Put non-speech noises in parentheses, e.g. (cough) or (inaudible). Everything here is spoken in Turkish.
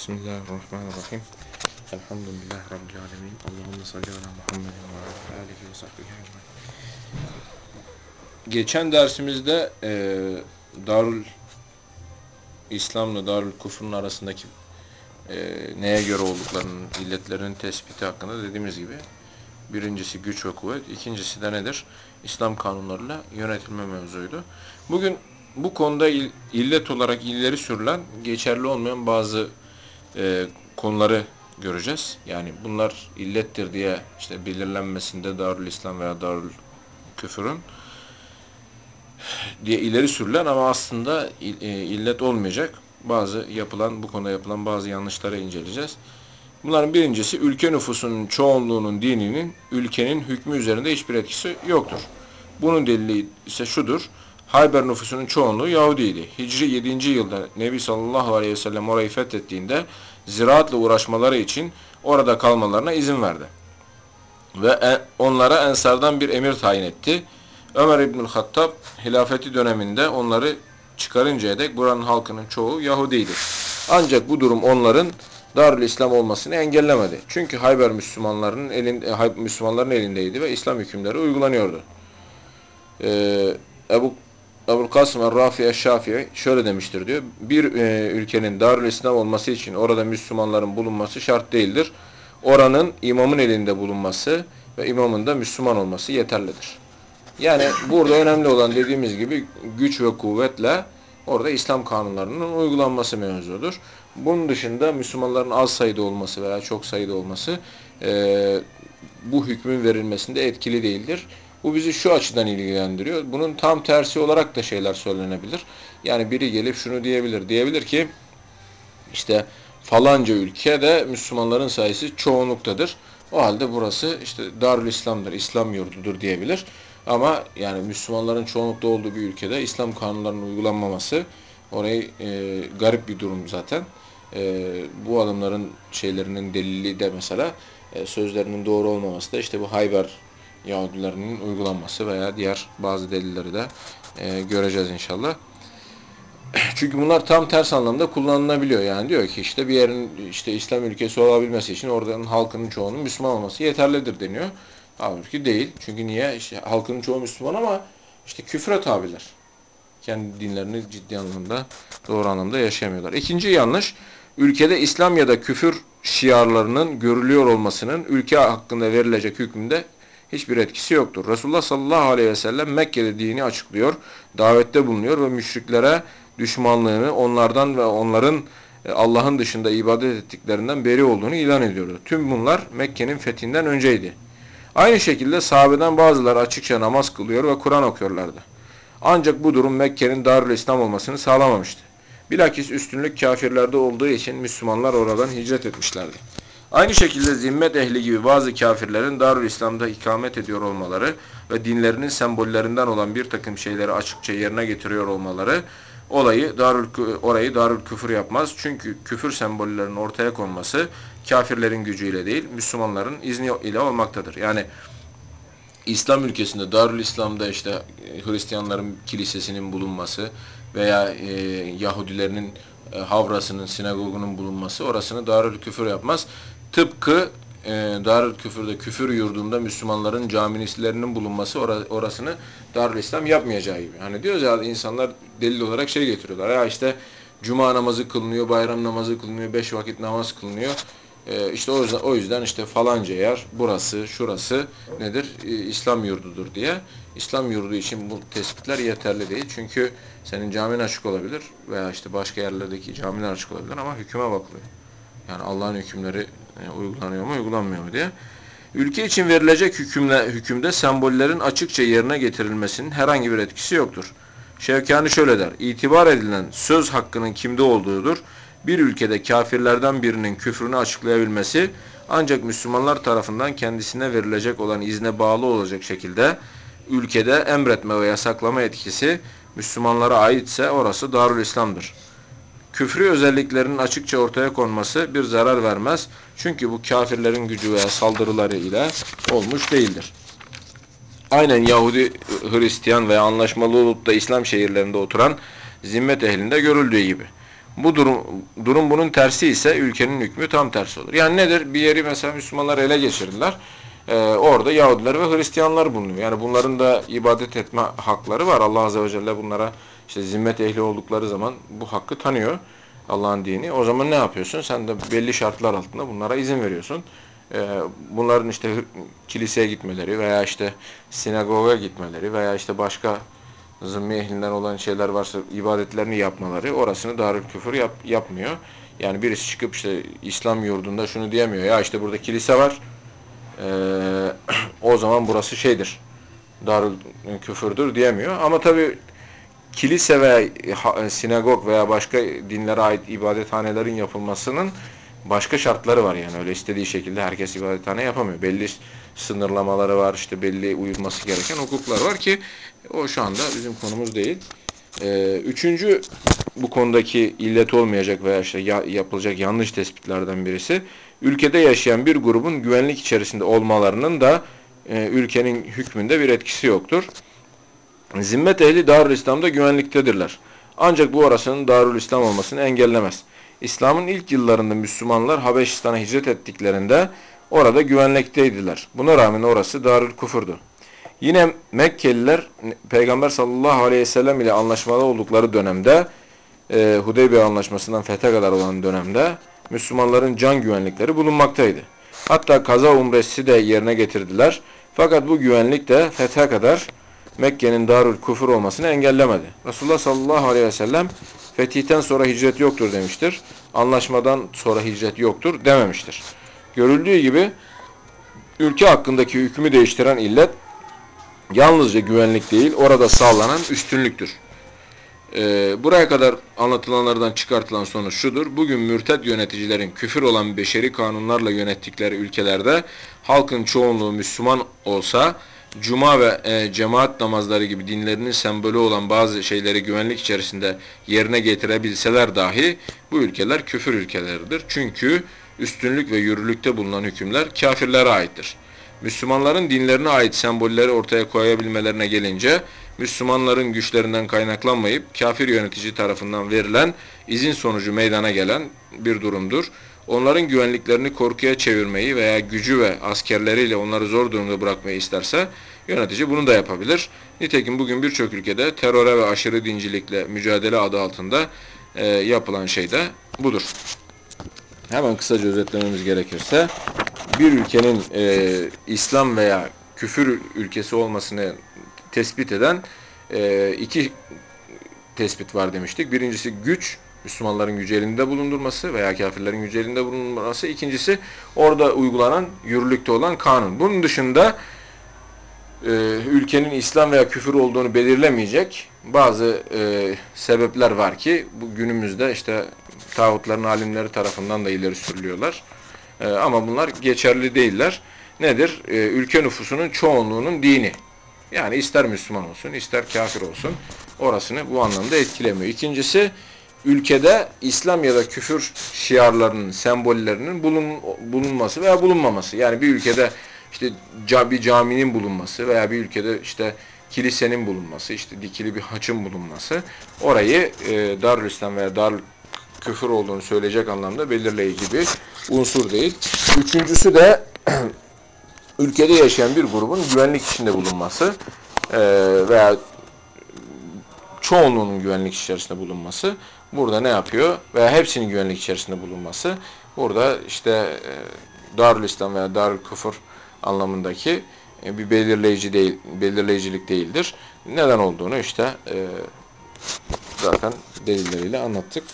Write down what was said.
Bismillahirrahmanirrahim. Elhamdülillahi Rabbil alemin. Allahümme salli ala Muhammedin ve ala alihi ve sahbihi Geçen dersimizde e, Darül İslam'la Darül Kufr'un arasındaki e, neye göre olduklarının, illetlerinin tespiti hakkında dediğimiz gibi birincisi güç ve kuvvet, ikincisi de nedir? İslam kanunlarıyla yönetilme mevzuydu. Bugün bu konuda illet olarak ileri sürülen, geçerli olmayan bazı e, konuları göreceğiz. Yani bunlar illettir diye işte belirlenmesinde Darül İslam veya Darül Küfür'ün diye ileri sürülen ama aslında e, illet olmayacak bazı yapılan bu konuda yapılan bazı yanlışları inceleyeceğiz. Bunların birincisi ülke nüfusunun çoğunluğunun dininin ülkenin hükmü üzerinde hiçbir etkisi yoktur. Bunun delili ise şudur. Hayber nüfusunun çoğunluğu Yahudiydi. Hicri 7. yılda Nebi sallallahu aleyhi ve sellem orayı fethettiğinde ziraatla uğraşmaları için orada kalmalarına izin verdi. Ve onlara ensardan bir emir tayin etti. Ömer İbnül Hattab hilafeti döneminde onları çıkarıncaya dek buranın halkının çoğu Yahudiydi. Ancak bu durum onların Darül İslam olmasını engellemedi. Çünkü Hayber Müslümanların elinde, Müslümanların elindeydi ve İslam hükümleri uygulanıyordu. Ee, Ebu Ebu Kasım Er-Rafi Şafii şöyle demiştir diyor. Bir e, ülkenin Darül İslam olması için orada Müslümanların bulunması şart değildir. Oranın imamın elinde bulunması ve imamın da Müslüman olması yeterlidir. Yani burada önemli olan dediğimiz gibi güç ve kuvvetle orada İslam kanunlarının uygulanması mevzudur. Bunun dışında Müslümanların az sayıda olması veya çok sayıda olması e, bu hükmün verilmesinde etkili değildir. Bu bizi şu açıdan ilgilendiriyor. Bunun tam tersi olarak da şeyler söylenebilir. Yani biri gelip şunu diyebilir. Diyebilir ki işte falanca ülkede Müslümanların sayısı çoğunluktadır. O halde burası işte Darül İslam'dır, İslam yurdudur diyebilir. Ama yani Müslümanların çoğunlukta olduğu bir ülkede İslam kanunlarının uygulanmaması orayı e, garip bir durum zaten. E, bu adamların şeylerinin delili de mesela e, sözlerinin doğru olmaması da işte bu Hayber Yahudilerinin uygulanması veya diğer bazı delilleri de e, göreceğiz inşallah. (clears throat) Çünkü bunlar tam ters anlamda kullanılabiliyor. Yani diyor ki işte bir yerin işte İslam ülkesi olabilmesi için oradan halkının çoğunun Müslüman olması yeterlidir deniyor. Halbuki değil. Çünkü niye? İşte halkının çoğu Müslüman ama işte küfre tabiler. Kendi dinlerini ciddi anlamda, doğru anlamda yaşayamıyorlar. İkinci yanlış, ülkede İslam ya da küfür şiarlarının görülüyor olmasının ülke hakkında verilecek hükmünde hiçbir etkisi yoktur. Resulullah sallallahu aleyhi ve sellem Mekke'de dini açıklıyor, davette bulunuyor ve müşriklere düşmanlığını onlardan ve onların e, Allah'ın dışında ibadet ettiklerinden beri olduğunu ilan ediyordu. Tüm bunlar Mekke'nin fethinden önceydi. Aynı şekilde sahabeden bazıları açıkça namaz kılıyor ve Kur'an okuyorlardı. Ancak bu durum Mekke'nin Darül İslam olmasını sağlamamıştı. Bilakis üstünlük kafirlerde olduğu için Müslümanlar oradan hicret etmişlerdi. Aynı şekilde zimmet ehli gibi bazı kafirlerin Darül İslam'da ikamet ediyor olmaları ve dinlerinin sembollerinden olan bir takım şeyleri açıkça yerine getiriyor olmaları olayı darül, orayı darül küfür yapmaz. Çünkü küfür sembollerinin ortaya konması kafirlerin gücüyle değil Müslümanların izni ile olmaktadır. Yani İslam ülkesinde Darül İslam'da işte e, Hristiyanların kilisesinin bulunması veya e, Yahudilerinin e, havrasının, sinagogunun bulunması orasını Darül Küfür yapmaz. Tıpkı e, Darül Küfür'de küfür yurdunda Müslümanların caminislerinin bulunması orasını Darül İslam yapmayacağı gibi. Hani diyoruz ya insanlar delil olarak şey getiriyorlar. Ya işte cuma namazı kılınıyor, bayram namazı kılınıyor, beş vakit namaz kılınıyor. E, işte o yüzden, o yüzden işte falanca yer, burası, şurası nedir? E, İslam yurdudur diye. İslam yurdu için bu tespitler yeterli değil. Çünkü senin camin açık olabilir veya işte başka yerlerdeki camiler açık olabilir ama hüküme bakılıyor. Yani Allah'ın hükümleri e, uygulanıyor mu, uygulanmıyor mu diye. Ülke için verilecek hükümle, hükümde sembollerin açıkça yerine getirilmesinin herhangi bir etkisi yoktur. Şevkani şöyle der, itibar edilen söz hakkının kimde olduğudur. Bir ülkede kafirlerden birinin küfrünü açıklayabilmesi ancak Müslümanlar tarafından kendisine verilecek olan izne bağlı olacak şekilde ülkede emretme ve yasaklama etkisi Müslümanlara aitse orası Darül İslam'dır. Küfrü özelliklerinin açıkça ortaya konması bir zarar vermez. Çünkü bu kafirlerin gücü veya saldırıları ile olmuş değildir. Aynen Yahudi, Hristiyan veya anlaşmalı olup da İslam şehirlerinde oturan zimmet ehlinde görüldüğü gibi. Bu durum, durum bunun tersi ise ülkenin hükmü tam tersi olur. Yani nedir? Bir yeri mesela Müslümanlar ele geçirdiler. Ee, orada Yahudiler ve Hristiyanlar bulunuyor. Yani bunların da ibadet etme hakları var. Allah Azze ve Celle bunlara işte zimmet ehli oldukları zaman bu hakkı tanıyor. Allah'ın dini. O zaman ne yapıyorsun? Sen de belli şartlar altında bunlara izin veriyorsun. Ee, bunların işte kiliseye gitmeleri veya işte sinagoga gitmeleri veya işte başka zımmi ehlinden olan şeyler varsa ibadetlerini yapmaları orasını darül küfür yap, yapmıyor. Yani birisi çıkıp işte İslam yurdunda şunu diyemiyor. Ya işte burada kilise var. Ee, (clears throat) o zaman burası şeydir. Darül küfürdür diyemiyor. Ama tabi kilise veya sinagog veya başka dinlere ait ibadethanelerin yapılmasının başka şartları var yani öyle istediği şekilde herkes ibadethane yapamıyor. Belli sınırlamaları var işte belli uyulması gereken hukuklar var ki o şu anda bizim konumuz değil. Ee, üçüncü bu konudaki illet olmayacak veya işte ya, yapılacak yanlış tespitlerden birisi ülkede yaşayan bir grubun güvenlik içerisinde olmalarının da e, ülkenin hükmünde bir etkisi yoktur. Zimmet ehli Darül İslam'da güvenliktedirler. Ancak bu arasının Darül İslam olmasını engellemez. İslam'ın ilk yıllarında Müslümanlar Habeşistan'a hicret ettiklerinde orada güvenlikteydiler. Buna rağmen orası Darül Kufur'du. Yine Mekkeliler Peygamber sallallahu aleyhi ve sellem ile anlaşmalı oldukları dönemde e, Hudeybiye anlaşmasından fethe kadar olan dönemde Müslümanların can güvenlikleri bulunmaktaydı. Hatta kaza umresi de yerine getirdiler. Fakat bu güvenlik de fethe kadar Mekke'nin darül kufur olmasını engellemedi. Resulullah sallallahu aleyhi ve sellem fetihten sonra hicret yoktur demiştir. Anlaşmadan sonra hicret yoktur dememiştir. Görüldüğü gibi ülke hakkındaki hükmü değiştiren illet yalnızca güvenlik değil orada sağlanan üstünlüktür. Ee, buraya kadar anlatılanlardan çıkartılan sonuç şudur. Bugün mürted yöneticilerin küfür olan beşeri kanunlarla yönettikleri ülkelerde halkın çoğunluğu Müslüman olsa cuma ve e, cemaat namazları gibi dinlerinin sembolü olan bazı şeyleri güvenlik içerisinde yerine getirebilseler dahi bu ülkeler küfür ülkeleridir. Çünkü üstünlük ve yürürlükte bulunan hükümler kafirlere aittir. Müslümanların dinlerine ait sembolleri ortaya koyabilmelerine gelince Müslümanların güçlerinden kaynaklanmayıp kafir yönetici tarafından verilen izin sonucu meydana gelen bir durumdur. Onların güvenliklerini korkuya çevirmeyi veya gücü ve askerleriyle onları zor durumda bırakmayı isterse yönetici bunu da yapabilir. Nitekim bugün birçok ülkede teröre ve aşırı dincilikle mücadele adı altında e, yapılan şey de budur. Hemen kısaca özetlememiz gerekirse bir ülkenin e, İslam veya küfür ülkesi olmasını tespit eden e, iki tespit var demiştik. Birincisi güç, Müslümanların gücü elinde bulundurması veya kafirlerin gücü elinde bulundurması. İkincisi orada uygulanan, yürürlükte olan kanun. Bunun dışında e, ülkenin İslam veya küfür olduğunu belirlemeyecek bazı e, sebepler var ki bu günümüzde işte tağutların alimleri tarafından da ileri sürülüyorlar. E, ama bunlar geçerli değiller. Nedir? E, ülke nüfusunun çoğunluğunun dini. Yani ister Müslüman olsun, ister kafir olsun orasını bu anlamda etkilemiyor. İkincisi ülkede İslam ya da küfür şiarlarının, sembollerinin bulun, bulunması veya bulunmaması. Yani bir ülkede işte bir caminin bulunması veya bir ülkede işte kilisenin bulunması, işte dikili bir haçın bulunması orayı e, Darül veya Darül küfür olduğunu söyleyecek anlamda belirleyici bir unsur değil. Üçüncüsü de (clears throat) ülkede yaşayan bir grubun güvenlik içinde bulunması e, veya çoğunluğunun güvenlik içerisinde bulunması burada ne yapıyor? Veya hepsinin güvenlik içerisinde bulunması burada işte e, Darül İslam veya Darül Küfür anlamındaki e, bir belirleyici değil, belirleyicilik değildir. Neden olduğunu işte e, zaten delilleriyle anlattık.